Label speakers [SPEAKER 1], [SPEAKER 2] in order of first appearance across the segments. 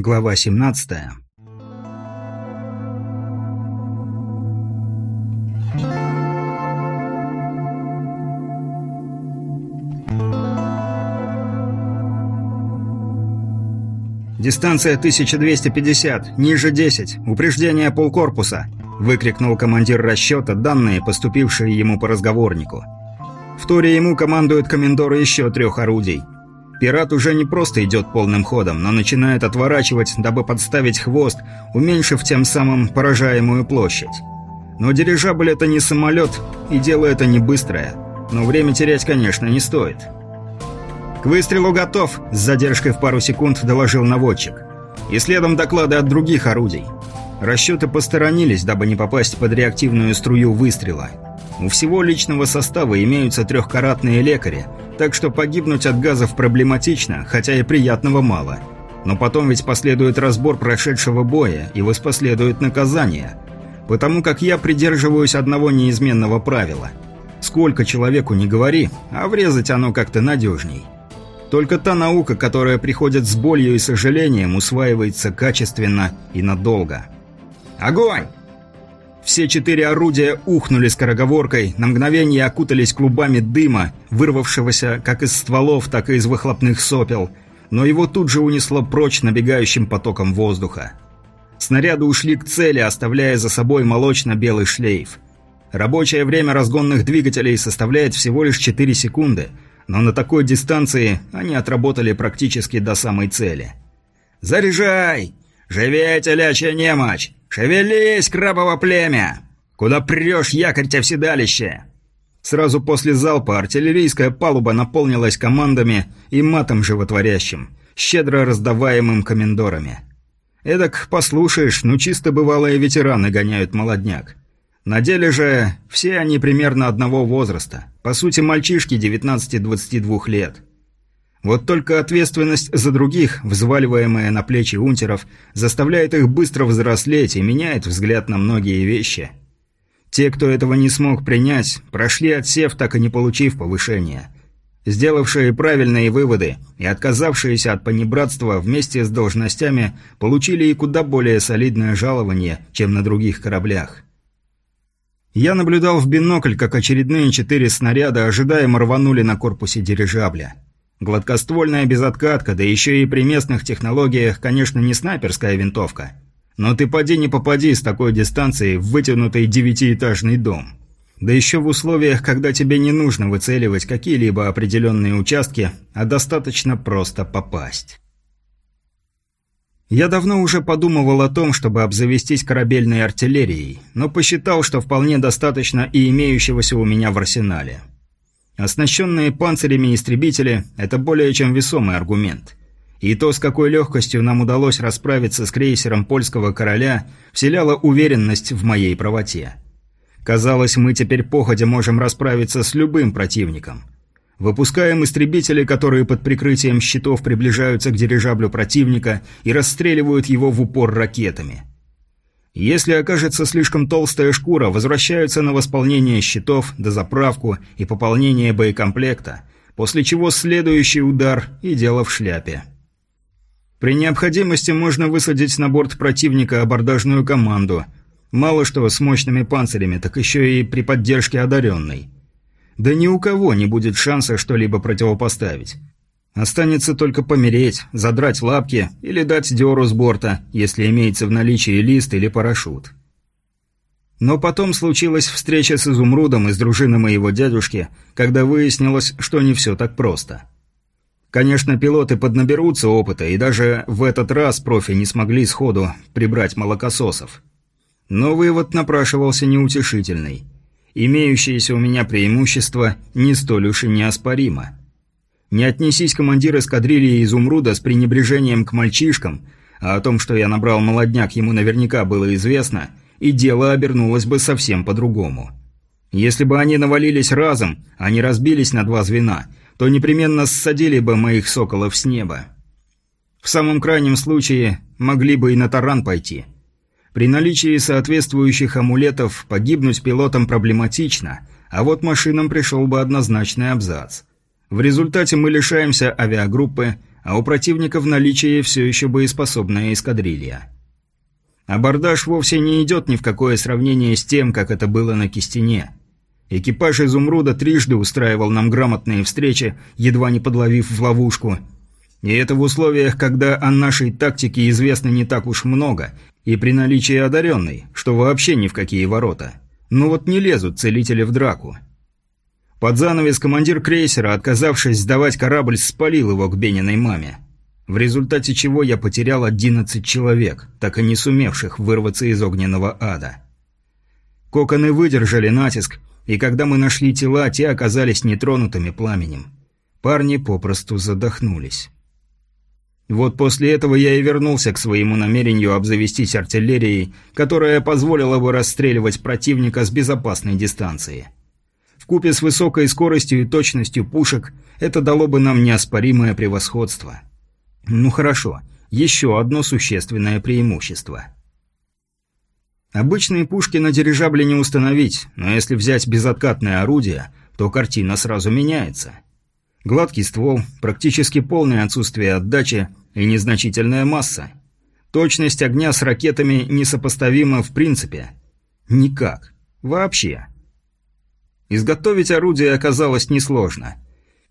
[SPEAKER 1] Глава 17. «Дистанция 1250, ниже 10, упреждение полкорпуса!» – выкрикнул командир расчета данные, поступившие ему по разговорнику. В туре ему командует комендор еще трех орудий – Пират уже не просто идет полным ходом, но начинает отворачивать, дабы подставить хвост, уменьшив тем самым поражаемую площадь. Но дирижабль это не самолет, и дело это не быстрое. Но время терять, конечно, не стоит. «К выстрелу готов!» – с задержкой в пару секунд доложил наводчик. И следом доклады от других орудий. Расчеты посторонились, дабы не попасть под реактивную струю выстрела. У всего личного состава имеются трехкаратные лекари – так что погибнуть от газов проблематично, хотя и приятного мало. Но потом ведь последует разбор прошедшего боя, и воспоследует наказание. Потому как я придерживаюсь одного неизменного правила. Сколько человеку не говори, а врезать оно как-то надежней. Только та наука, которая приходит с болью и сожалением, усваивается качественно и надолго. «Огонь!» Все четыре орудия ухнули скороговоркой, на мгновение окутались клубами дыма, вырвавшегося как из стволов, так и из выхлопных сопел, но его тут же унесло прочь набегающим потоком воздуха. Снаряды ушли к цели, оставляя за собой молочно-белый шлейф. Рабочее время разгонных двигателей составляет всего лишь 4 секунды, но на такой дистанции они отработали практически до самой цели. «Заряжай! Живее, телячья немочь! «Шевелись, крабово племя! Куда прешь, якорь-то в седалище!» Сразу после залпа артиллерийская палуба наполнилась командами и матом животворящим, щедро раздаваемым комендорами. Эдак, послушаешь, ну чисто бывалые ветераны гоняют молодняк. На деле же все они примерно одного возраста, по сути мальчишки 19-22 лет. Вот только ответственность за других, взваливаемая на плечи унтеров, заставляет их быстро взрослеть и меняет взгляд на многие вещи. Те, кто этого не смог принять, прошли отсев, так и не получив повышения. Сделавшие правильные выводы и отказавшиеся от понебратства вместе с должностями получили и куда более солидное жалование, чем на других кораблях. Я наблюдал в бинокль, как очередные четыре снаряда ожидаемо рванули на корпусе дирижабля. Гладкоствольная безоткатка, да еще и при местных технологиях, конечно, не снайперская винтовка. Но ты поди не попади с такой дистанции в вытянутый девятиэтажный дом. Да еще в условиях, когда тебе не нужно выцеливать какие-либо определенные участки, а достаточно просто попасть. Я давно уже подумывал о том, чтобы обзавестись корабельной артиллерией, но посчитал, что вполне достаточно и имеющегося у меня в арсенале. Оснащенные панцирями истребители – это более чем весомый аргумент. И то, с какой легкостью нам удалось расправиться с крейсером польского короля, вселяло уверенность в моей правоте. Казалось, мы теперь походя можем расправиться с любым противником. Выпускаем истребители, которые под прикрытием щитов приближаются к дирижаблю противника и расстреливают его в упор ракетами – если окажется слишком толстая шкура, возвращаются на восполнение щитов, дозаправку и пополнение боекомплекта, после чего следующий удар и дело в шляпе. При необходимости можно высадить на борт противника абордажную команду. Мало что с мощными панцирями, так еще и при поддержке одаренной. Да ни у кого не будет шанса что-либо противопоставить. Останется только помереть, задрать лапки или дать дёру с борта, если имеется в наличии лист или парашют. Но потом случилась встреча с Изумрудом из дружины моего дядюшки, когда выяснилось, что не все так просто. Конечно, пилоты поднаберутся опыта, и даже в этот раз профи не смогли сходу прибрать молокососов. Но вывод напрашивался неутешительный. Имеющееся у меня преимущество не столь уж и неоспоримо. Не отнесись командир эскадрильи «Изумруда» с пренебрежением к мальчишкам, а о том, что я набрал молодняк, ему наверняка было известно, и дело обернулось бы совсем по-другому. Если бы они навалились разом, а не разбились на два звена, то непременно ссадили бы моих соколов с неба. В самом крайнем случае, могли бы и на таран пойти. При наличии соответствующих амулетов погибнуть пилотам проблематично, а вот машинам пришел бы однозначный абзац. В результате мы лишаемся авиагруппы, а у противника в наличии все еще боеспособная эскадрилья. Абордаж вовсе не идет ни в какое сравнение с тем, как это было на Кистине. Экипаж «Изумруда» трижды устраивал нам грамотные встречи, едва не подловив в ловушку. И это в условиях, когда о нашей тактике известно не так уж много, и при наличии одаренной, что вообще ни в какие ворота. Ну вот не лезут целители в драку. Под занавес командир крейсера, отказавшись сдавать корабль, спалил его к Бениной маме. В результате чего я потерял 11 человек, так и не сумевших вырваться из огненного ада. Коконы выдержали натиск, и когда мы нашли тела, те оказались нетронутыми пламенем. Парни попросту задохнулись. Вот после этого я и вернулся к своему намерению обзавестись артиллерией, которая позволила бы расстреливать противника с безопасной дистанции. Вкупе с высокой скоростью и точностью пушек это дало бы нам неоспоримое превосходство. Ну хорошо, еще одно существенное преимущество. Обычные пушки на дирижабле не установить, но если взять безоткатное орудие, то картина сразу меняется. Гладкий ствол, практически полное отсутствие отдачи и незначительная масса. Точность огня с ракетами несопоставима в принципе. Никак. Вообще. Изготовить орудие оказалось несложно.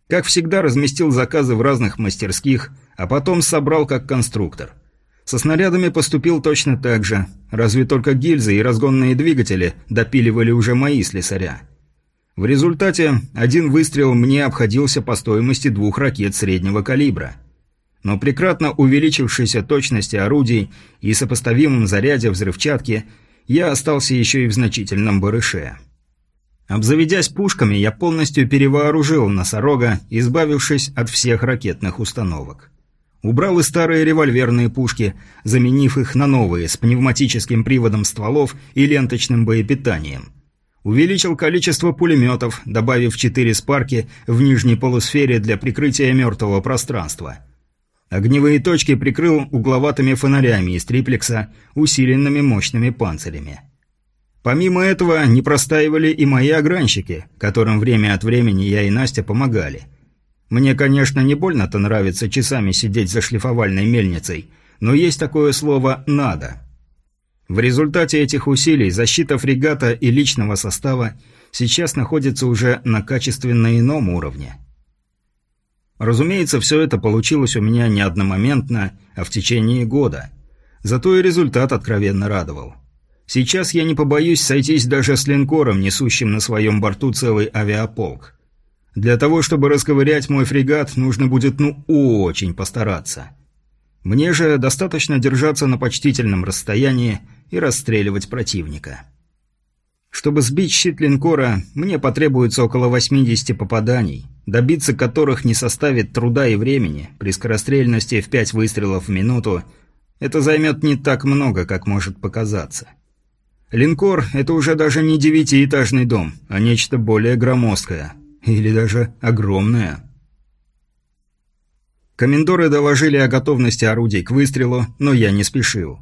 [SPEAKER 1] Как всегда, разместил заказы в разных мастерских, а потом собрал как конструктор. Со снарядами поступил точно так же, разве только гильзы и разгонные двигатели допиливали уже мои слесаря. В результате один выстрел мне обходился по стоимости двух ракет среднего калибра. Но при кратно увеличившейся точности орудий и сопоставимом заряде взрывчатки я остался еще и в значительном барыше. Обзаведясь пушками, я полностью перевооружил носорога, избавившись от всех ракетных установок. Убрал и старые револьверные пушки, заменив их на новые, с пневматическим приводом стволов и ленточным боепитанием. Увеличил количество пулеметов, добавив четыре спарки в нижней полусфере для прикрытия мертвого пространства. Огневые точки прикрыл угловатыми фонарями из триплекса, усиленными мощными панцирями. Помимо этого, не простаивали и мои огранщики, которым время от времени я и Настя помогали. Мне, конечно, не больно-то нравится часами сидеть за шлифовальной мельницей, но есть такое слово «надо». В результате этих усилий защита фрегата и личного состава сейчас находится уже на качественно ином уровне. Разумеется, все это получилось у меня не одномоментно, а в течение года. Зато и результат откровенно радовал. Сейчас я не побоюсь сойтись даже с линкором, несущим на своем борту целый авиаполк. Для того, чтобы расковырять мой фрегат, нужно будет ну очень постараться. Мне же достаточно держаться на почтительном расстоянии и расстреливать противника. Чтобы сбить щит линкора, мне потребуется около 80 попаданий, добиться которых не составит труда и времени, при скорострельности в 5 выстрелов в минуту, это займет не так много, как может показаться. Линкор – это уже даже не девятиэтажный дом, а нечто более громоздкое. Или даже огромное. Комендоры доложили о готовности орудий к выстрелу, но я не спешил.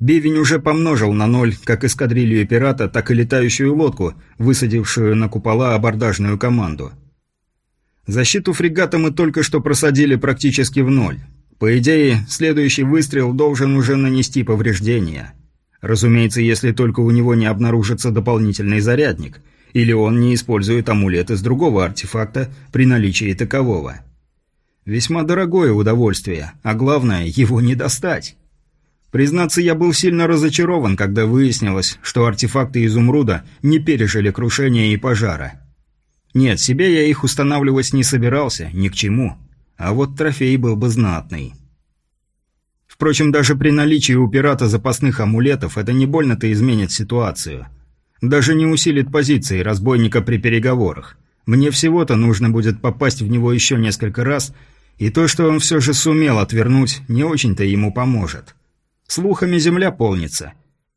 [SPEAKER 1] Бивень уже помножил на ноль как эскадрилью пирата, так и летающую лодку, высадившую на купола абордажную команду. Защиту фрегата мы только что просадили практически в ноль. По идее, следующий выстрел должен уже нанести повреждения – Разумеется, если только у него не обнаружится дополнительный зарядник, или он не использует амулет из другого артефакта при наличии такового. Весьма дорогое удовольствие, а главное, его не достать. Признаться, я был сильно разочарован, когда выяснилось, что артефакты изумруда не пережили крушения и пожара. Нет, себе я их устанавливать не собирался, ни к чему. А вот трофей был бы знатный. Впрочем, даже при наличии у пирата запасных амулетов это не больно-то изменит ситуацию. Даже не усилит позиции разбойника при переговорах. Мне всего-то нужно будет попасть в него еще несколько раз, и то, что он все же сумел отвернуть, не очень-то ему поможет. Слухами земля полнится.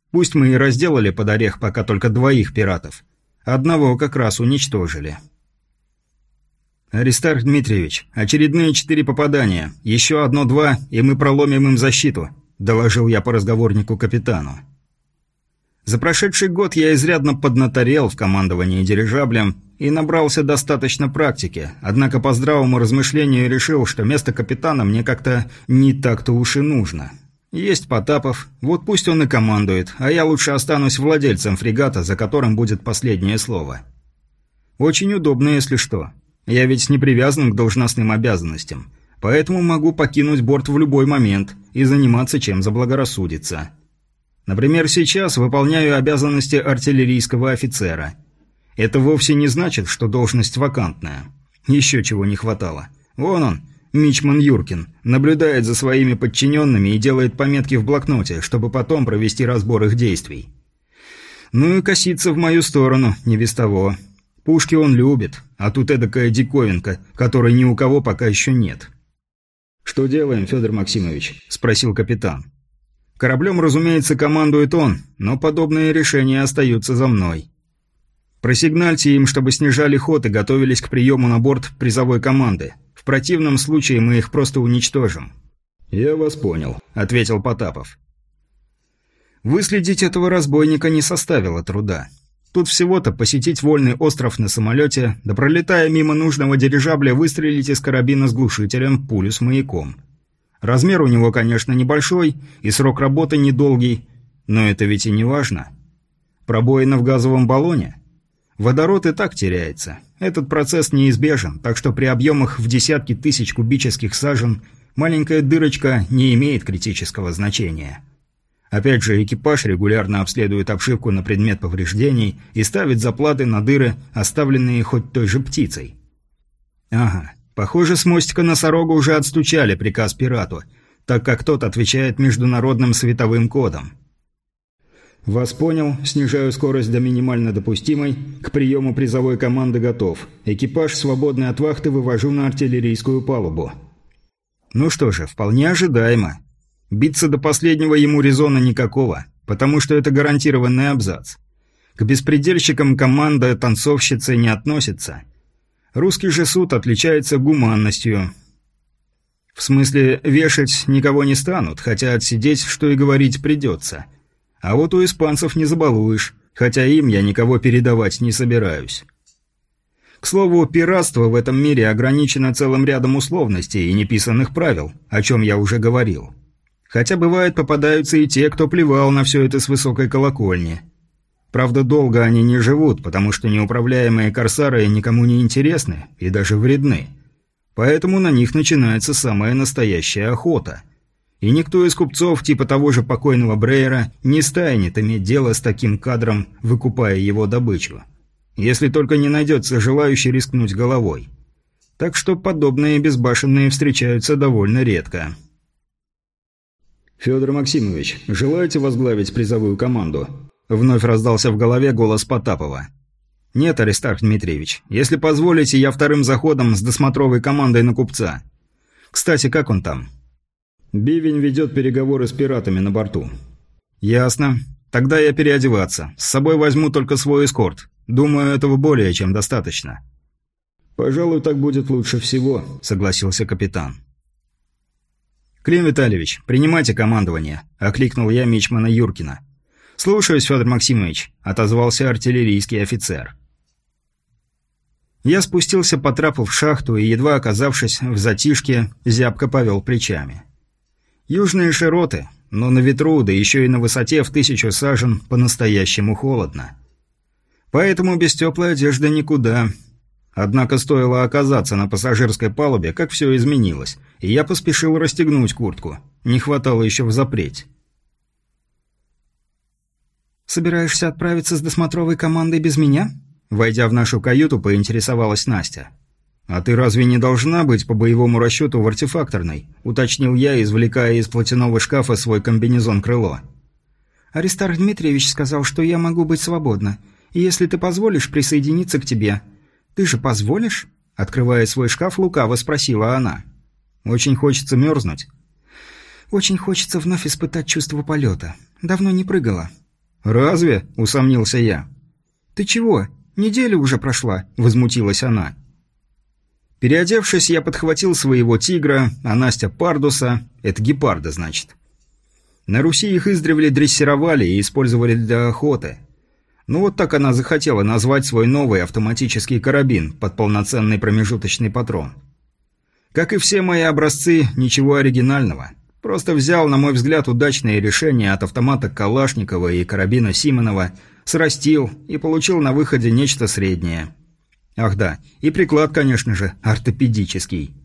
[SPEAKER 1] Пусть мы и разделали под орех пока только двоих пиратов. Одного как раз уничтожили. «Аристарх Дмитриевич, очередные четыре попадания. Еще одно-два, и мы проломим им защиту», – доложил я по разговорнику капитану. За прошедший год я изрядно поднаторел в командовании дирижаблем и набрался достаточно практики, однако по здравому размышлению решил, что место капитана мне как-то не так-то уж и нужно. Есть Потапов, вот пусть он и командует, а я лучше останусь владельцем фрегата, за которым будет последнее слово. Очень удобно, если что. Я ведь не привязан к должностным обязанностям, поэтому могу покинуть борт в любой момент и заниматься чем заблагорассудится. Например, сейчас выполняю обязанности артиллерийского офицера. Это вовсе не значит, что должность вакантная. Еще чего не хватало. Вон он, Мичман Юркин, наблюдает за своими подчиненными и делает пометки в блокноте, чтобы потом провести разбор их действий. Ну и косится в мою сторону, не без того. Пушки он любит, а тут эдакая диковинка, которой ни у кого пока еще нет. «Что делаем, Федор Максимович?» – спросил капитан. Кораблем, разумеется, командует он, но подобные решения остаются за мной. Просигнальте им, чтобы снижали ход и готовились к приему на борт призовой команды. В противном случае мы их просто уничтожим». «Я вас понял», — ответил Потапов. Выследить этого разбойника не составило труда. Тут всего-то посетить вольный остров на самолете, да пролетая мимо нужного дирижабля, выстрелить из карабина с глушителем пулю с маяком. Размер у него, конечно, небольшой, и срок работы недолгий, но это ведь и не важно. Пробоина в газовом баллоне? Водород и так теряется. Этот процесс неизбежен, так что при объемах в десятки тысяч кубических сажен маленькая дырочка не имеет критического значения. Опять же, экипаж регулярно обследует обшивку на предмет повреждений и ставит заплаты на дыры, оставленные хоть той же птицей. Ага, Похоже, с мостика носорога уже отстучали приказ пирату, так как тот отвечает международным световым кодом. «Вас понял. Снижаю скорость до минимально допустимой. К приему призовой команды готов. Экипаж, свободный от вахты, вывожу на артиллерийскую палубу». Ну что же, вполне ожидаемо. Биться до последнего ему резона никакого, потому что это гарантированный абзац. К беспредельщикам команда танцовщицы не относится – Русский же суд отличается гуманностью. В смысле, вешать никого не станут, хотя отсидеть, что и говорить, придется. А вот у испанцев не забалуешь, хотя им я никого передавать не собираюсь. К слову, пиратство в этом мире ограничено целым рядом условностей и неписанных правил, о чем я уже говорил. Хотя бывает попадаются и те, кто плевал на все это с высокой колокольни. Правда, долго они не живут, потому что неуправляемые корсары никому не интересны и даже вредны. Поэтому на них начинается самая настоящая охота. И никто из купцов, типа того же покойного Брейера, не станет иметь дело с таким кадром, выкупая его добычу. Если только не найдется желающий рискнуть головой. Так что подобные безбашенные встречаются довольно редко. «Федор Максимович, желаете возглавить призовую команду?» Вновь раздался в голове голос Потапова. «Нет, Аристарх Дмитриевич, если позволите, я вторым заходом с досмотровой командой на купца. Кстати, как он там?» «Бивень ведет переговоры с пиратами на борту». «Ясно. Тогда я переодеваться. С собой возьму только свой эскорт. Думаю, этого более чем достаточно». «Пожалуй, так будет лучше всего», — согласился капитан. «Клим Витальевич, принимайте командование», — окликнул я мичмана Юркина. «Слушаюсь, Федор Максимович», — отозвался артиллерийский офицер. Я спустился по трапу в шахту и, едва оказавшись в затишке, зябко повел плечами. Южные широты, но на ветру, да еще и на высоте в тысячу сажен, по-настоящему холодно. Поэтому без теплой одежды никуда. Однако стоило оказаться на пассажирской палубе, как все изменилось, и я поспешил расстегнуть куртку. Не хватало еще взапреть.
[SPEAKER 2] «Собираешься отправиться с досмотровой командой без меня?»
[SPEAKER 1] Войдя в нашу каюту, поинтересовалась Настя. «А ты разве не должна быть по боевому расчету в артефакторной?» – уточнил я, извлекая из платяного шкафа свой комбинезон-крыло.
[SPEAKER 2] «Аристарх Дмитриевич сказал, что я могу быть свободна, и если ты позволишь присоединиться к тебе...» «Ты же позволишь?» – открывая свой шкаф, лукаво спросила она.
[SPEAKER 1] «Очень хочется мерзнуть».
[SPEAKER 2] «Очень хочется вновь испытать чувство полета. Давно не прыгала.
[SPEAKER 1] «Разве?» – усомнился я.
[SPEAKER 2] «Ты чего? Неделя уже прошла», – возмутилась она.
[SPEAKER 1] Переодевшись, я подхватил своего тигра, а Настя – пардуса. Это гепарда, значит. На Руси их издревле дрессировали и использовали для охоты. Ну вот так она захотела назвать свой новый автоматический карабин под полноценный промежуточный патрон. Как и все мои образцы, ничего оригинального. Просто взял, на мой взгляд, удачные решения от автомата Калашникова и карабина Симонова, срастил и получил на выходе нечто среднее. Ах да, и приклад, конечно же, ортопедический.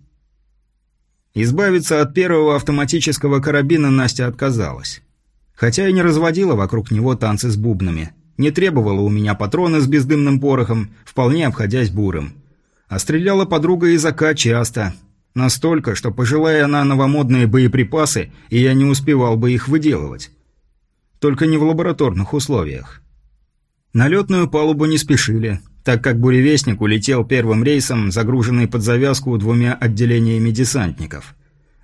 [SPEAKER 1] Избавиться от первого автоматического карабина Настя отказалась. Хотя и не разводила вокруг него танцы с бубнами – не требовала у меня патроны с бездымным порохом, вполне обходясь бурым. А стреляла подруга из АК часто. Настолько, что пожелая она новомодные боеприпасы, и я не успевал бы их выделывать. Только не в лабораторных условиях. На летную палубу не спешили, так как буревестник улетел первым рейсом, загруженный под завязку двумя отделениями десантников.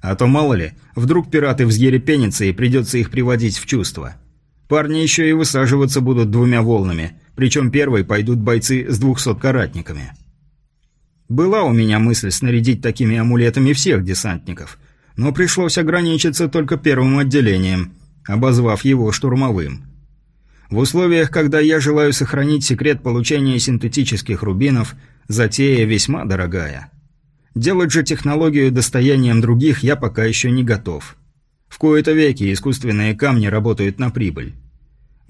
[SPEAKER 1] А то, мало ли, вдруг пираты взъерепенятся и придется их приводить в чувство. Парни еще и высаживаться будут двумя волнами, причем первой пойдут бойцы с двухсоткаратниками. Была у меня мысль снарядить такими амулетами всех десантников, но пришлось ограничиться только первым отделением, обозвав его штурмовым. В условиях, когда я желаю сохранить секрет получения синтетических рубинов, затея весьма дорогая. Делать же технологию достоянием других я пока еще не готов. В кои-то веки искусственные камни работают на прибыль.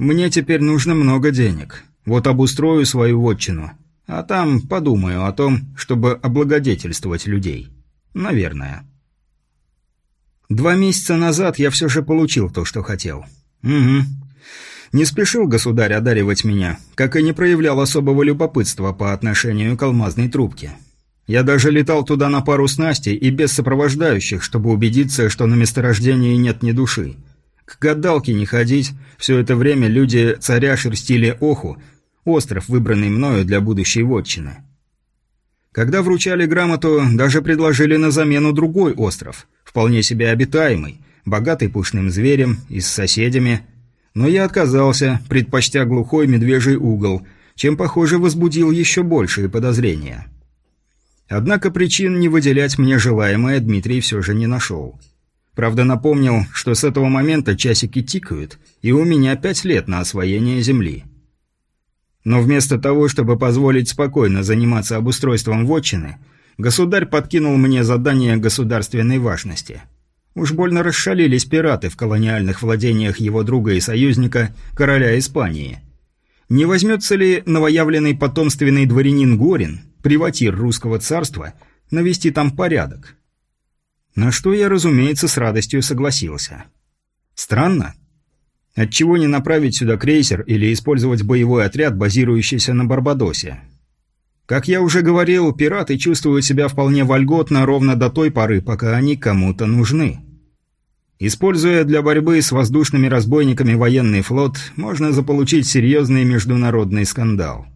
[SPEAKER 1] Мне теперь нужно много денег. Вот обустрою свою вотчину. А там подумаю о том, чтобы облагодетельствовать людей. Наверное. Два месяца назад я все же получил то, что хотел. Угу. Не спешил государь одаривать меня, как и не проявлял особого любопытства по отношению к алмазной трубке. Я даже летал туда на пару с и без сопровождающих, чтобы убедиться, что на месторождении нет ни души. К гадалке не ходить, все это время люди царя шерстили Оху, остров, выбранный мною для будущей вотчины. Когда вручали грамоту, даже предложили на замену другой остров, вполне себе обитаемый, богатый пушным зверем и с соседями. Но я отказался, предпочтя глухой медвежий угол, чем, похоже, возбудил еще большие подозрения. Однако причин не выделять мне желаемое Дмитрий все же не нашел. Правда, напомнил, что с этого момента часики тикают, и у меня пять лет на освоение Земли. Но вместо того, чтобы позволить спокойно заниматься обустройством вотчины, государь подкинул мне задание государственной важности. Уж больно расшалились пираты в колониальных владениях его друга и союзника, короля Испании. Не возьмется ли новоявленный потомственный дворянин Горин, приватир русского царства, навести там порядок? На что я, разумеется, с радостью согласился. Странно. Отчего не направить сюда крейсер или использовать боевой отряд, базирующийся на Барбадосе? Как я уже говорил, пираты чувствуют себя вполне вольготно ровно до той поры, пока они кому-то нужны. Используя для борьбы с воздушными разбойниками военный флот, можно заполучить серьезный международный скандал.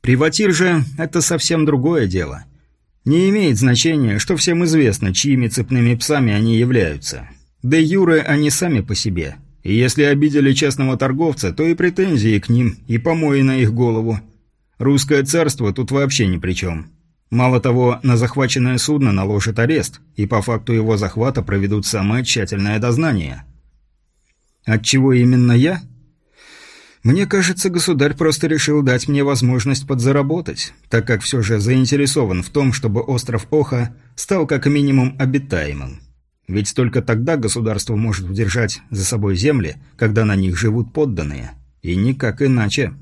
[SPEAKER 1] Приватир же – это совсем другое дело. Не имеет значения, что всем известно, чьими цепными псами они являются. Де юре они сами по себе. И если обидели честного торговца, то и претензии к ним, и помои на их голову. Русское царство тут вообще ни при чем. Мало того, на захваченное судно наложат арест, и по факту его захвата проведут самое тщательное дознание. Отчего именно я? Мне кажется, государь просто решил дать мне возможность подзаработать, так как все же заинтересован в том, чтобы остров Оха стал как минимум обитаемым. Ведь только тогда государство может удержать за собой земли, когда на них живут подданные. И никак иначе.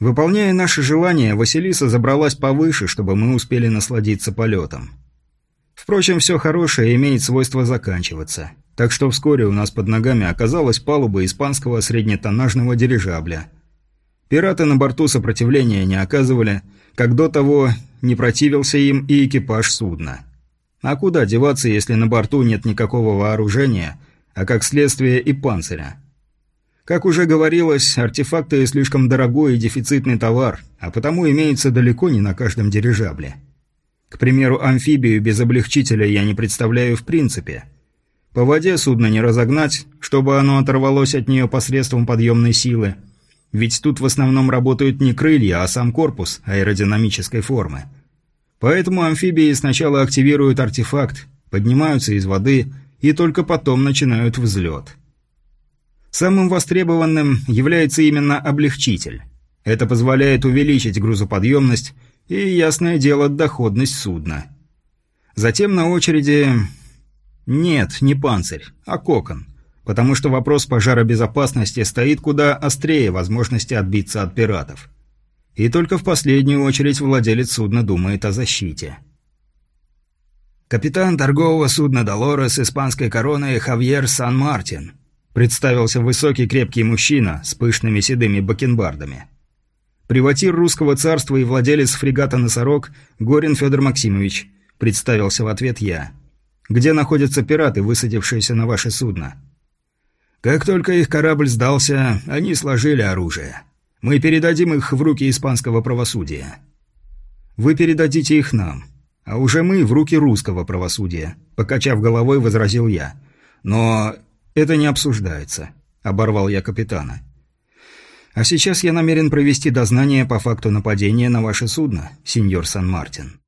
[SPEAKER 1] Выполняя наши желания, Василиса забралась повыше, чтобы мы успели насладиться полетом. Впрочем, все хорошее имеет свойство заканчиваться – так что вскоре у нас под ногами оказалась палуба испанского среднетоннажного дирижабля. Пираты на борту сопротивления не оказывали, как до того не противился им и экипаж судна. А куда деваться, если на борту нет никакого вооружения, а как следствие и панциря? Как уже говорилось, артефакты слишком дорогой и дефицитный товар, а потому имеются далеко не на каждом дирижабле. К примеру, амфибию без облегчителя я не представляю в принципе – по воде судно не разогнать, чтобы оно оторвалось от нее посредством подъемной силы. Ведь тут в основном работают не крылья, а сам корпус аэродинамической формы. Поэтому амфибии сначала активируют артефакт, поднимаются из воды и только потом начинают взлет. Самым востребованным является именно облегчитель. Это позволяет увеличить грузоподъемность и, ясное дело, доходность судна. Затем на очереди... Нет, не панцирь, а кокон. Потому что вопрос пожаробезопасности стоит куда острее возможности отбиться от пиратов. И только в последнюю очередь владелец судна думает о защите. «Капитан торгового судна «Долорес» испанской короны Хавьер Сан-Мартин», представился высокий крепкий мужчина с пышными седыми бакенбардами. Приватир русского царства и владелец фрегата «Носорог» Горин Федор Максимович, представился в ответ я. «Где находятся пираты, высадившиеся на ваше судно?» «Как только их корабль сдался, они сложили оружие. Мы передадим их в руки испанского правосудия». «Вы передадите их нам. А уже мы в руки русского правосудия, покачав головой, возразил я. Но это не обсуждается, оборвал я капитана. А сейчас я намерен провести дознание по факту нападения на ваше судно, сеньор Сан-Мартин.